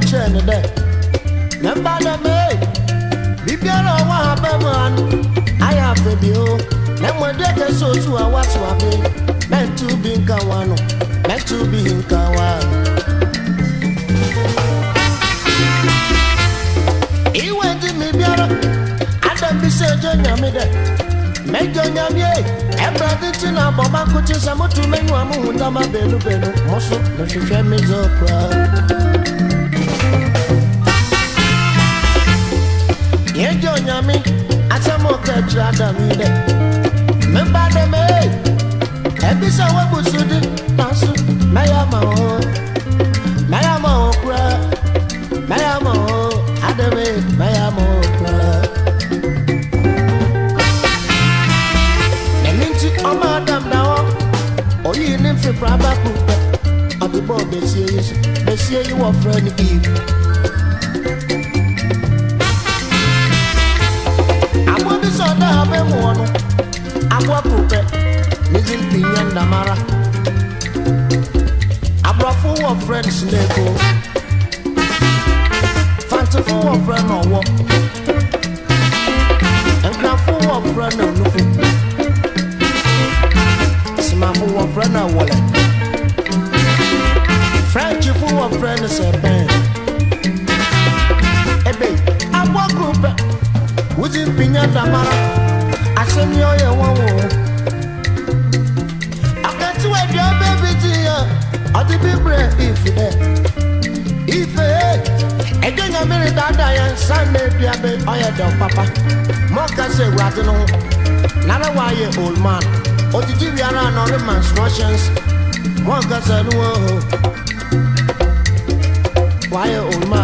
kyerɛ ne dɛ ne mba dɛ mee biribiara a ɔwɔ ha bɛ mu ano ayɛ afɛ bi o na mmɔde kɛse otu a wato abe mɛntu bi nka wa no mɛntu bi nka wa iwe di mi biara adam bi se ɛjɔ nyame dɛ mɛjɔ nyame yɛ. Everything tin a baba kutin samutu menyu amu hundama benu benu mosu no hwehwɛ me e. zo kra yɛgye onyame asɛm ɔka akyirɛ adam memba dɛ mee ɛbi sɛ woabu so de na so mɛyɛ ama wo mɛyɛ ama wo koraa mɛyɛ ama wo adam e mɛyɛ ama wo koraa ɛno nti ɔma adam da hɔ ɔyii namara aborɔfo wɔ frɛ no snako fantefo wɔ frɛ no ɔwɔ nkrafo wɔ frɛ no nufu simafo wɔ frɛ no awɔlɛ frenchfo wɔ frɛ no sɛbɛn ebe abɔkuru pɛ wodi mpinya damara asɛm yɛ ɔyɛ wɔn wɔ wɔn. ọtí bí brè ìfìdẹ ìfẹ ẹjẹ yẹn mìíràn dáadáa yẹn sáìmẹ bíi abẹ ọyẹ dẹ pápá mọkàsí ìwúradì nù nara wà yẹ old man òjijì wíyàrá ànọrí mans russians mọkàsí ẹnu wọn o wà yẹ old man.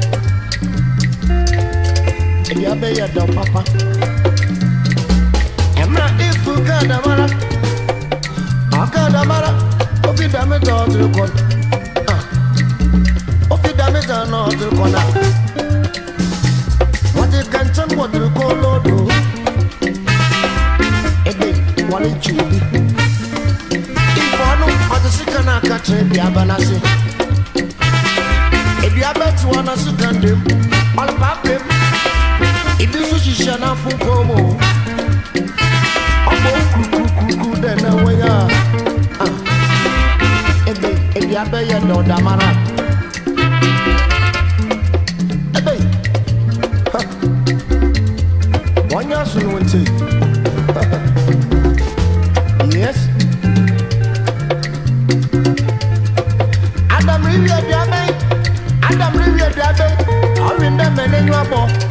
dua bɛyɛ dɔ papa ɛmra ifu ka damara aka damara ofi dame ta ɔtiri kɔn ah. ofi dame ta na ɔtiri kɔn a wɔti kɛntɛn wɔtiri kɔlɔ do ebe wɔle tiwo bi ifɔnu ɔti sika na akatsiri bi abana se eduaba tiwa ìdísù ṣiṣẹ́ náà fún promo ọmọ òkùnkùnkùnkù dẹ̀ náà wẹ́yà ebe èdè abẹ́yẹ ní ọ̀dà mara ebe ah, wọ́n yá sùn wọn ti yes. Adam Rivia Diabe, Adam Rivia Diabe, I'm in the men in your book.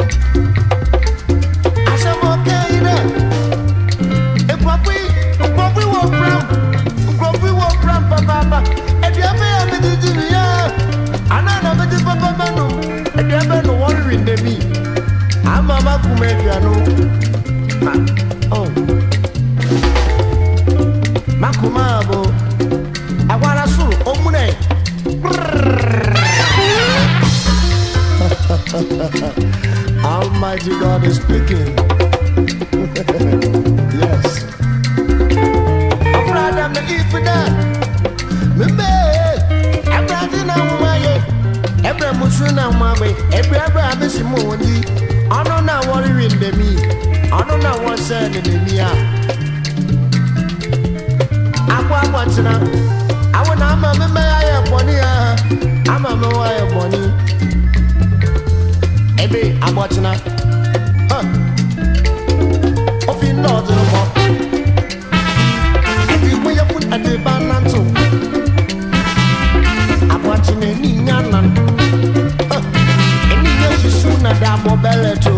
adeba nanto abuakyi na ani nya nanto ani nya susu na de abɔ bɛlɛto.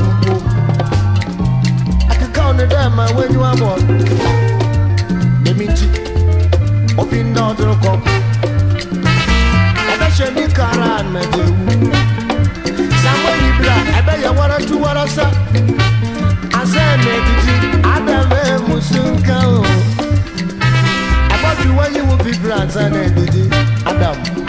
mpo akeka wo ne dɛ ma w'anyiwa bɔ memi nti obi nda ɔdoro kɔ ɔbɛhyɛ ni kara na de wu sanwó yi bla ɛbɛyɛ wara tu wara sa asɛ I edidi adama emu so nka o ɛbɔ bi wɔyi wo bi bra nsa na edidi adamu.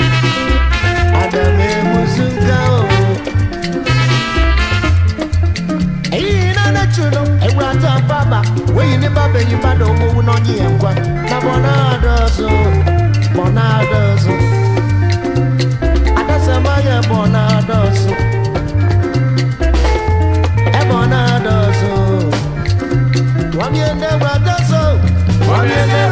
baba wey ni baba yin ba do wo no ni engwa na bona dozo bona dozo adasa ma ya bona dozo e bona dozo wa mi ne wa dozo wa mi ne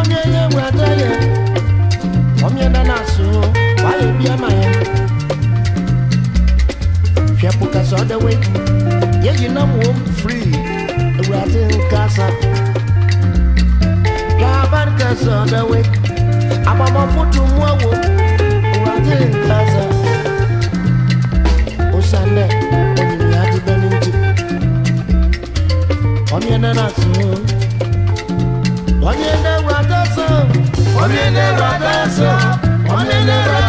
onye nye weta ya omiebe na asụ waya bịa ma ya fiapụkasa ọdewe ya ji na mụọ m fri ewurade nkasa fiabankasa ọdewe agbamakwụtụ mụọ wo ewurade nkasa osande onyinye adịbe n'uche omiebe na asụ onye Onye na-ere adansi, onye na-ere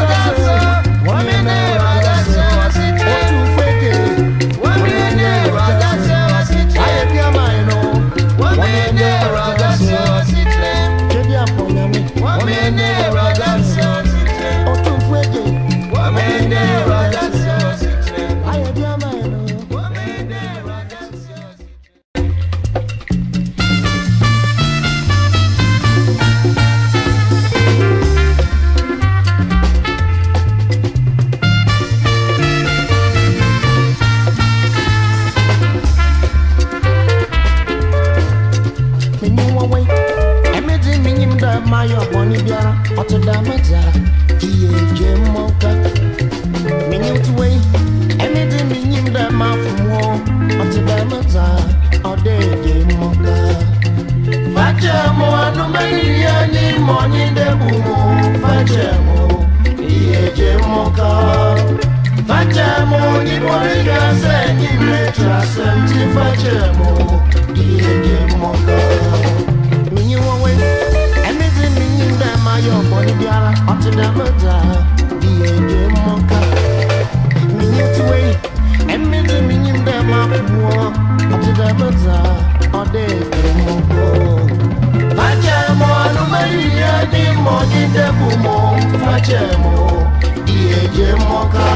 méje mọ́ká.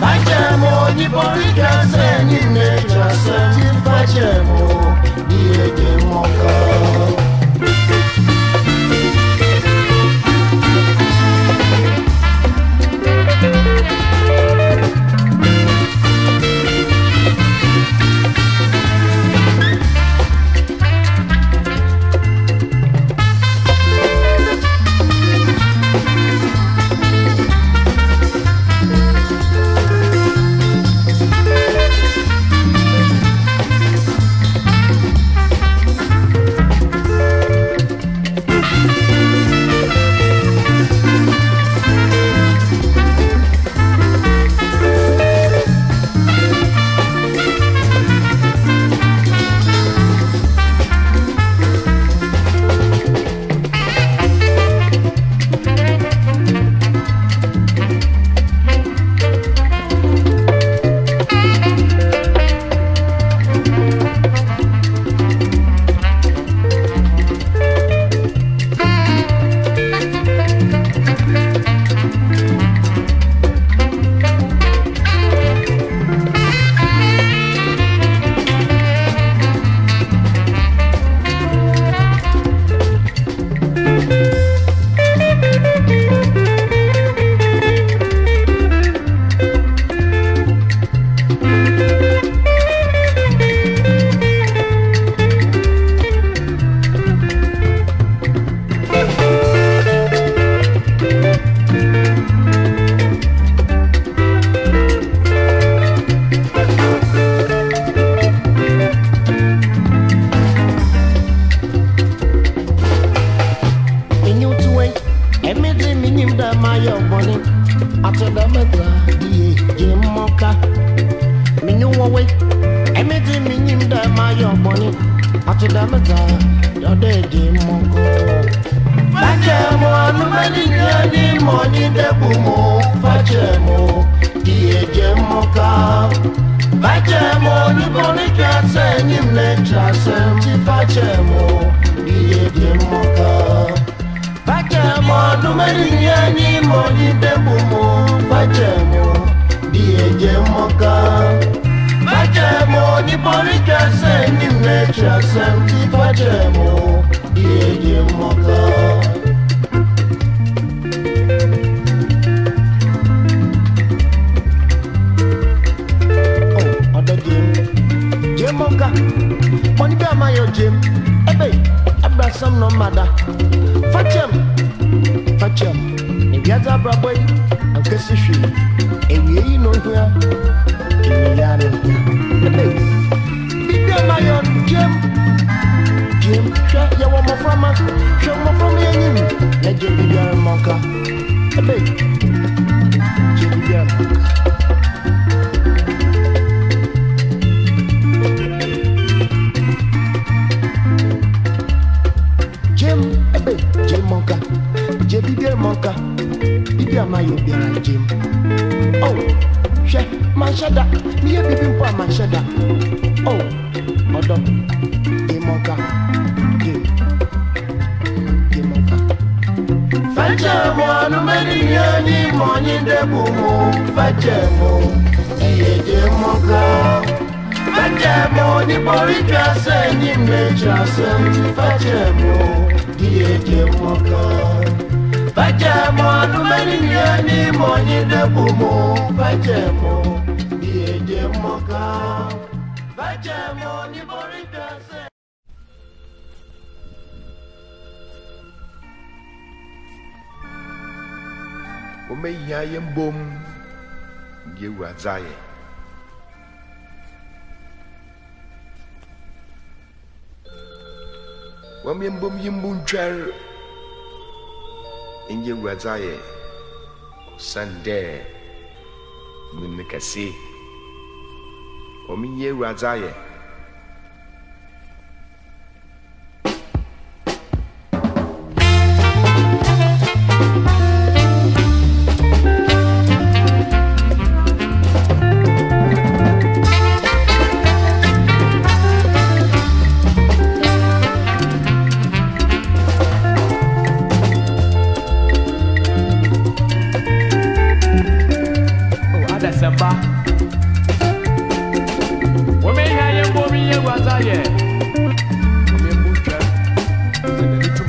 Kájẹ̀mú oníborí kẹsẹ̀ ní méjọ sẹ́ńtì fẹ́jẹ̀mú ní èdè mọ́ká. we emi di mi nyim dɛ ma yɔ bɔnni ati dɛ mi ta yɔ dɛ di mu ko. Fache mo alumeni nye ni mo ni debu mo fache mo iye je mo ka. Fache mo oluboni kese nyim ne trase ti fache mo iye je mo ka. Fache mo alumeni nye ni mo ni debu mo fache mo iye je mo ka májẹ̀mú oníporíjẹsẹ̀ ní méjẹsẹ̀ ní májẹ̀mú yéye mọ́ lọ. ọ̀dọ̀ jẹ́mu jẹ́mu ọ̀gá mọ níbi àmàyọ̀ jẹ́mu ẹ̀bẹ̀ abrasam nọ mmada fàchẹ́m fàchẹ́m ìgbìyànjú boy, yìí ànkẹ́sì hwìí èyí èyí nà ó hìá. Emiliano place. Bidde mayon, Jim. Jim, hwɛ yɛwɔ mmɔframma hwɛ mmɔframma yɛnyim na gye biribiara mmɔnka ɛbɛi womeyia yɛ mbom yɛwura dza yɛ wɔmyɛ mbom yi mbu ntwɛr yɛwura dza yɛ ɔsiane dɛ mene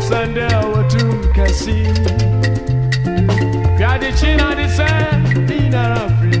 wasende watumkasi vyadichina dise dinarafri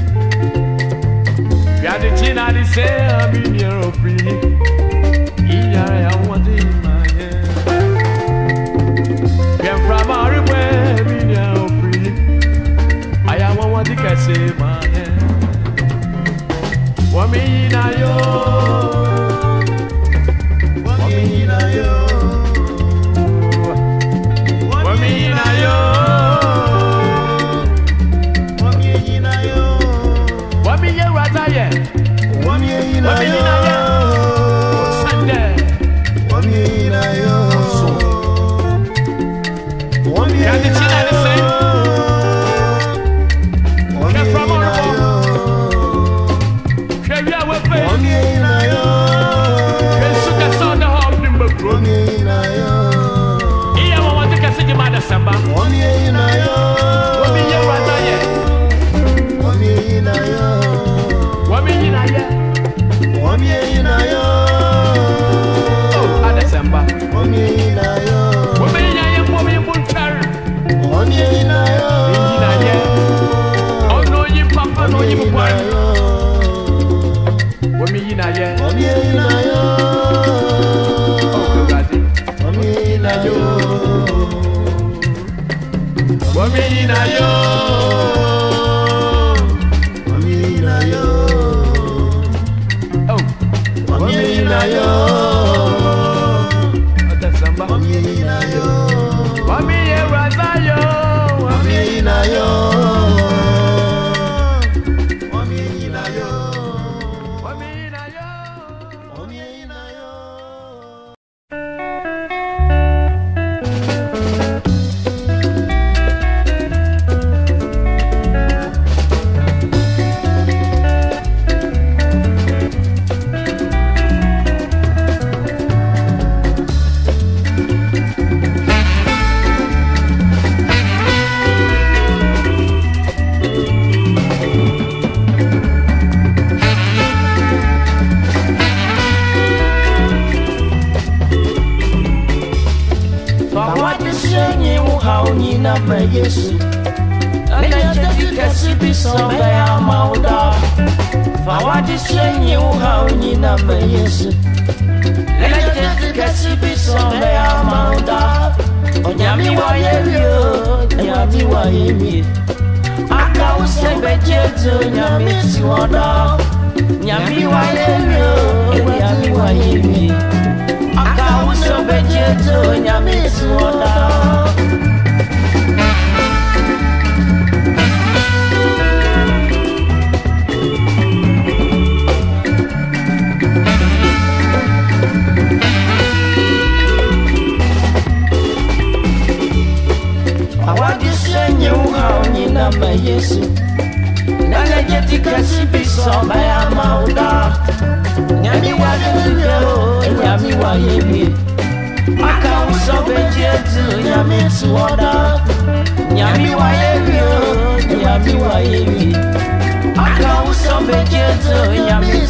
Yàdìtì náà di sẹ́ àmì ní ẹ̀rọ pírí. Ìyá rẹ̀ àwọn dé ìmọ̀ yẹn. Gẹ̀fúra máa rí pé èmi ní ẹ̀rọ pírí. Àyà wọn wọ́n ti kẹ̀sì máa yẹn. Wọ́n mi yí náà yóò. táyẹ̀. Omi ìlà yóò. na yo Adasamba Wami ye raza yo Wami ye na yo be somewhere among that. Onyami wa yemi o, onyami wa yemi. Aka o sebe jeto, onyami si wada. Onyami wa yemi o, onyami wa yemi. Aka o sebe jeto, onyami si wada. nyinama yesu nalɛgye ti kɛse bi sɔ bɛyɛ ama wo daa nyame wa yɛwie o nyame wa yɛwie maka wo sɔ bɛgye ti nyame ti wɔ daa nyame wa yɛwie o nyame wa yɛwie maka wo sɔ bɛgye ti nyame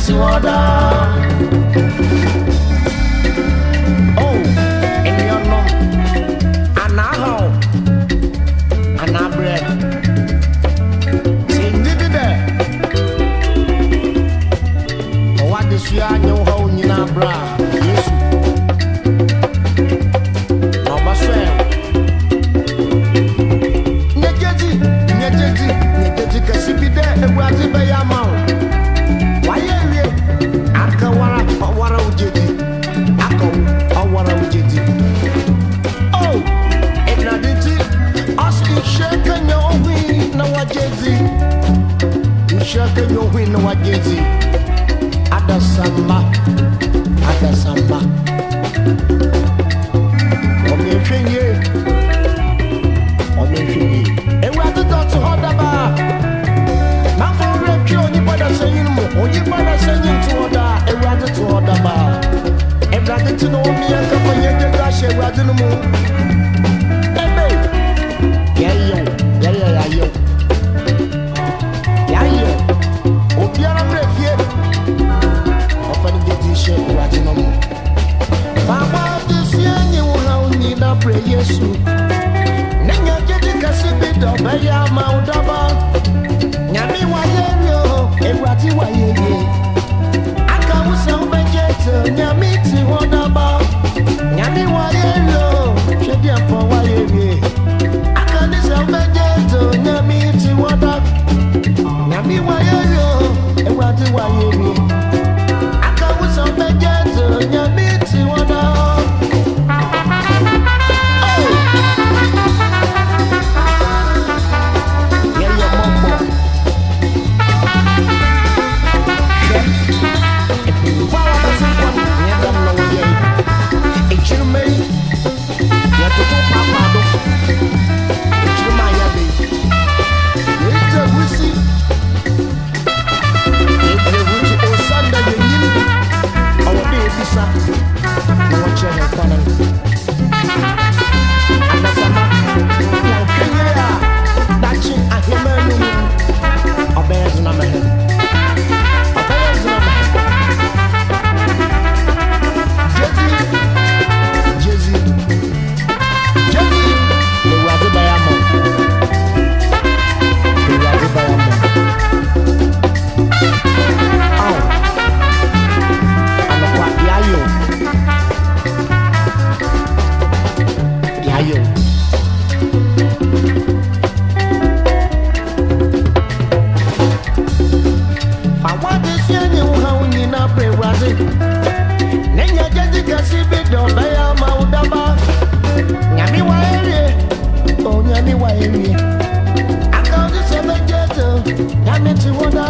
ẹni tí wọ́n dá.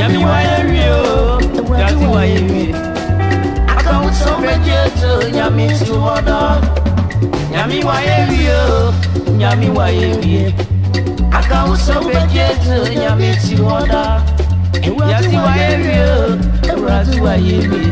Yẹmi wáyé rí o, yàtí wáyé rí. Akọ̀wùsọ méjì ètò yàmi tí wọ́n dá. Yàmi wáyé rí o, yàmi wáyé rí. Akọ̀wùsọ méjì ètò yàmi tí wọ́n dá. Yàtí wáyé rí o, yàtí wáyé rí.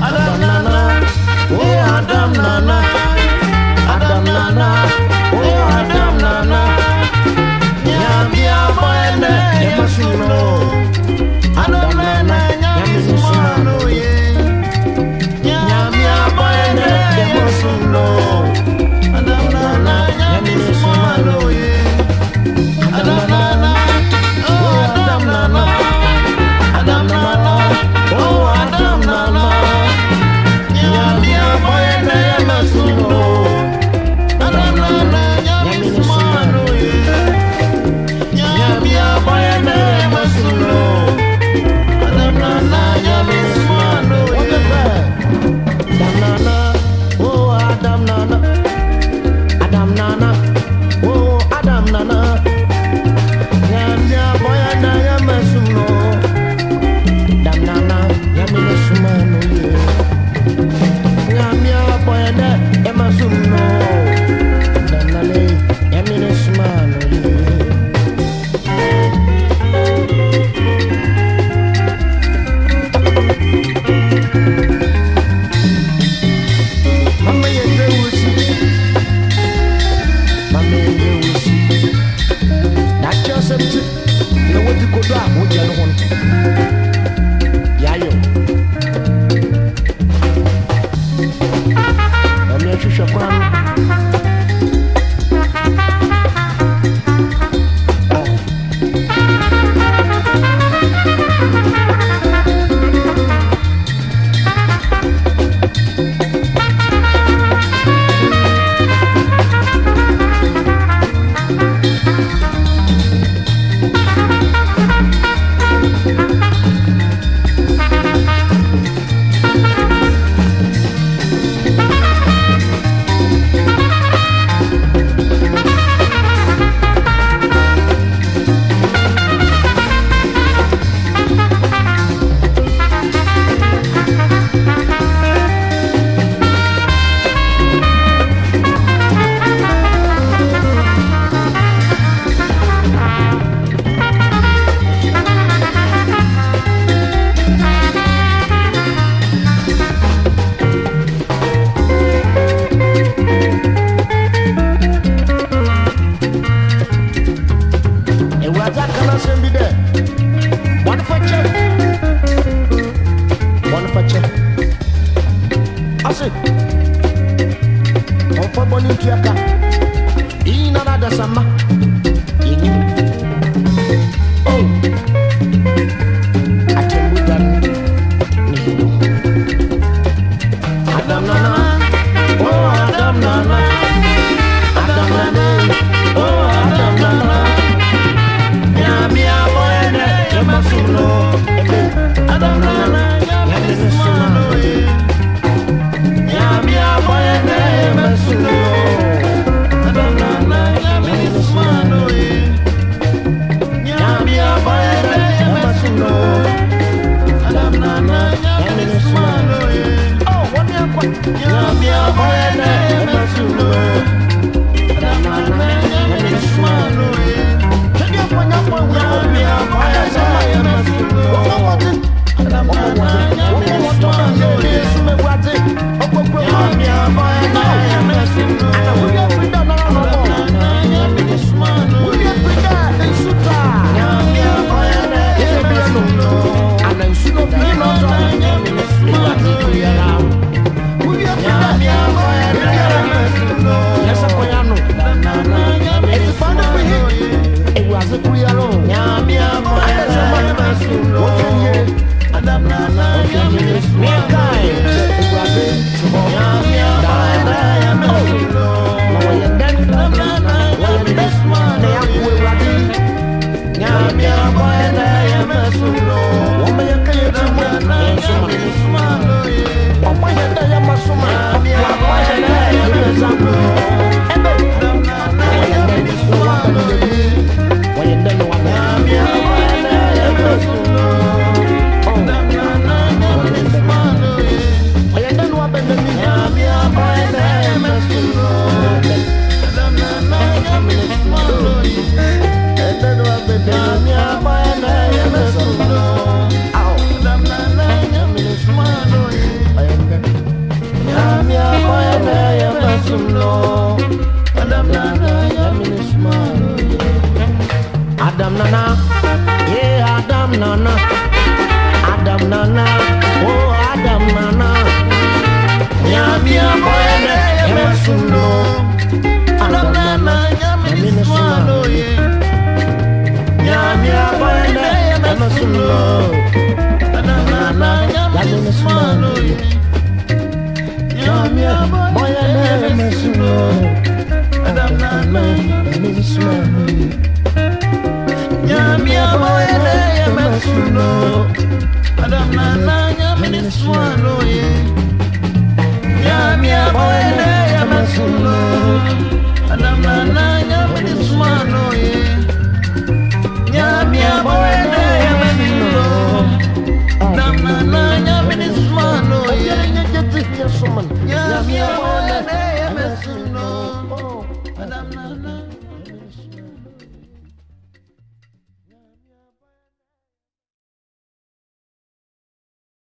Adam Nana, oh Adam Nana. Yeah. Adam Nana, Adam Nana, oh Adam Nana. Nyamia mwene yemesuno, Adam Nana yemesuno ye. Nyamia mwene yemesuno, Adam Nana yemesuno ye. Nyamia mwene yemesuno, Adam Nana yemesuno ye. Nyamia mwene suno adamananya miniswaloye yamya boene yamasuno adamananya miniswaloye yamya boene yamasuno adamananya miniswaloye yamya boene yamasuno